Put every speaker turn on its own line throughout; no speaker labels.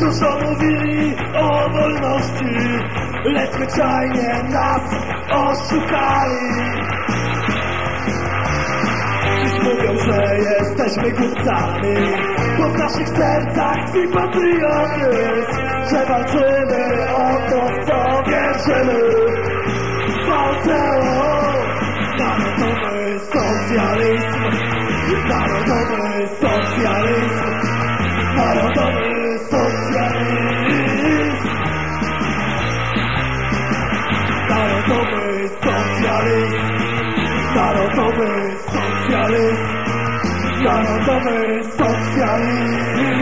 Dużo mówili o wolności. Lecz zwyczajnie nas oszukali. Dziś mówią, że jesteśmy głupcami. Bo w naszych sercach tkwi patriotyzm. Że walczymy o to, w co wierzymy socjalizm Narodowy socjalizm Narodowy socjalizm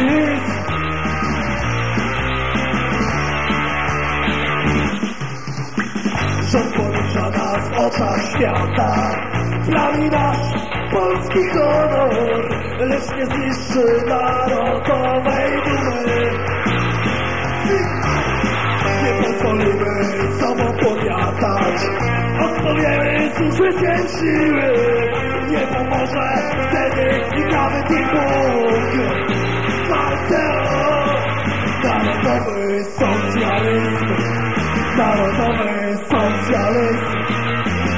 Rząd porusza nas w oczach świata Plami nasz polski honor Lecz nie zniszczy narodowej dumy Odpowiemy z użyciem siły Nie pomoże wtedy i Bóg Walczę o narodowy socjalizm. Narodowy socjalizm.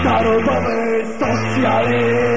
Narodowy socjalizm